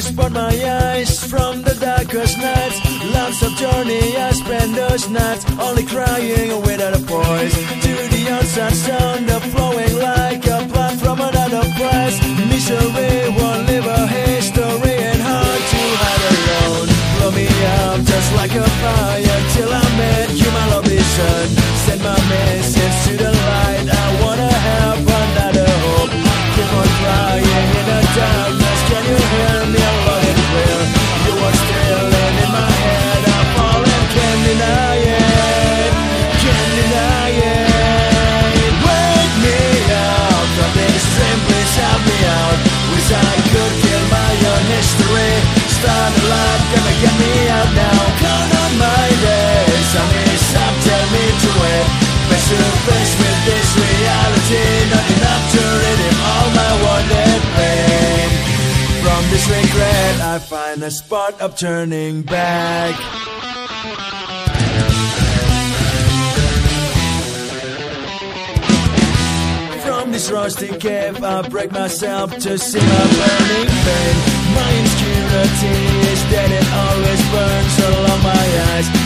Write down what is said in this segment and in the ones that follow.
spot my eyes from the darkest nights. Lots of journey, I spend those nights only crying without a voice. To the outside sound of flowing like a plant from another place. Misery won't leave a history and hard to hide alone. Blow me up just like a fire history. Start a life, gonna get me out now. Count on my days. I miss up, tell me to wait. Face to face with this reality. Not enough to redeem all my wanted pain. From this regret, I find a spot of turning back. This rusty cave, I break myself to see my burning pain. My insecurity is that it always burns along my eyes.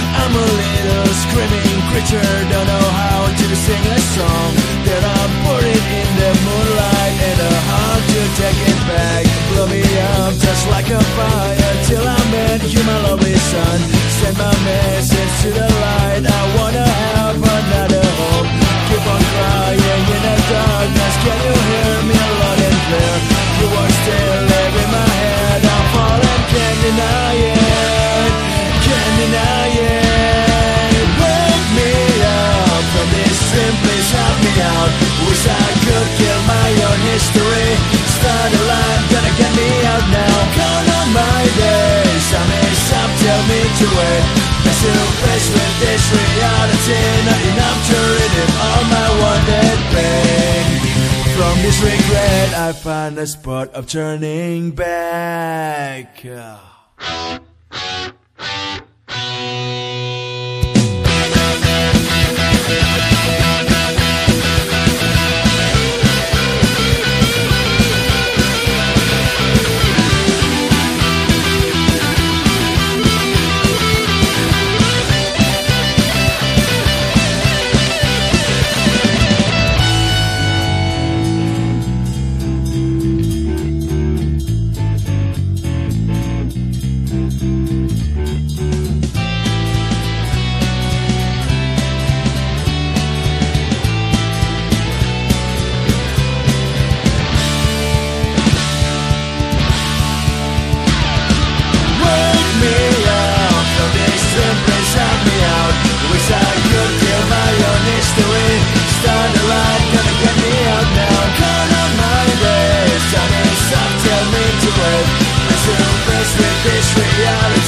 Please help me out. Wish I could kill my own history. Start a line, gonna get me out now. Count on my days. I miss up, tell me to wait. Face to face with this reality. Not enough to redeem all my wanted pain. From this regret, I find a spot of turning back.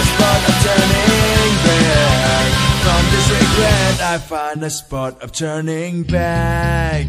a spot of turning back. From this regret, I find a spot of turning back.